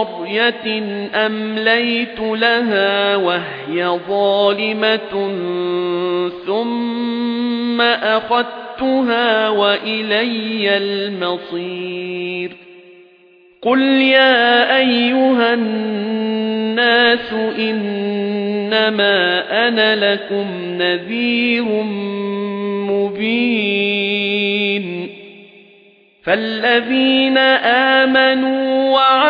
قَرْيَةٍ أَمْلَيْتُ لَهَا وَهِيَ ظَالِمَةٌ ثُمَّ أَخَذْتُهَا وَإِلَيَّ الْمَصِيرُ. قُلْ يَا أَيُّهَا النَّاسُ إِنَّمَا أَنَا لَكُمْ نَذِيرٌ مُبِينٌ. فَالَّذِينَ آمَنُوا وَعَمِلُوا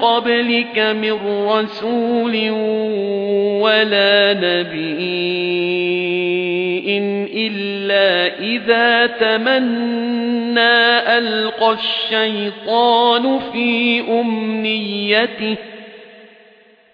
قَبْلِكَ مِن رَّسُولٍ وَلَا نَبِيٍّ إِلَّا إِذَا تَمَنَّى أَلْقَى الشَّيْطَانُ فِي أُمْنِيَّتِهِ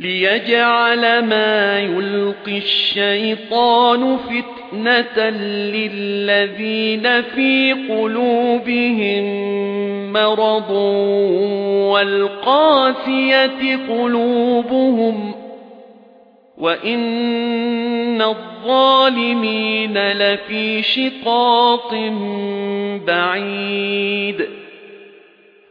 لِيَجْعَلَ مَا يُلْقِي الشَّيْطَانُ فِتْنَةً لِلَّذِينَ فِي قُلُوبِهِم مَّرَضٌ وَالْقَاسِيَةِ قُلُوبُهُمْ وَإِنَّ الظَّالِمِينَ لَفِي شِقَاقٍ بَعِيدٍ